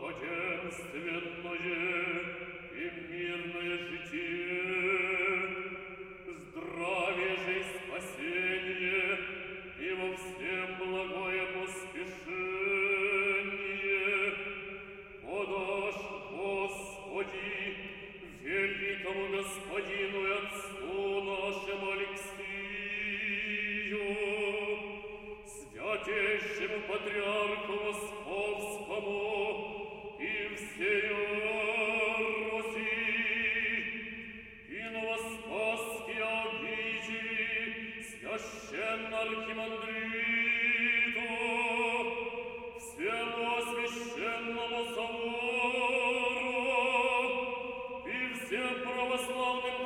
благоденственное и мирное житие, здравие же и спасение, и во всем благое поспешение. О, Подашь, Господи, великому Господину и Отцу нашему Алексию, святейшему Патриарху, славним